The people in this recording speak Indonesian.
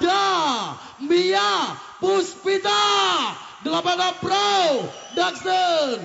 ada Mia Puspita 86 Pro Daxton